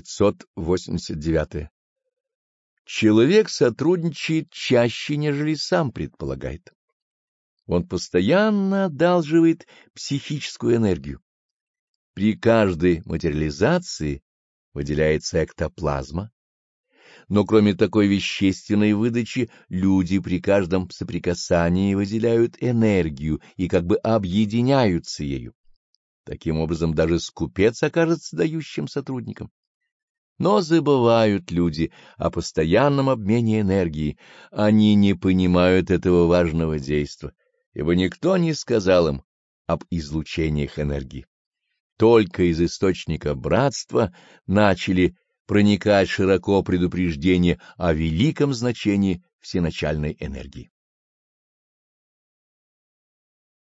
589. Человек сотрудничает чаще, нежели сам предполагает. Он постоянно одалживает психическую энергию. При каждой материализации выделяется эктоплазма, но кроме такой вещественной выдачи, люди при каждом соприкасании выделяют энергию и как бы объединяются ею. Таким образом, даже скупец окажется дающим сотрудником. Но забывают люди о постоянном обмене энергии. Они не понимают этого важного действа, ибо никто не сказал им об излучениях энергии. Только из источника братства начали проникать широко предупреждения о великом значении всеначальной энергии.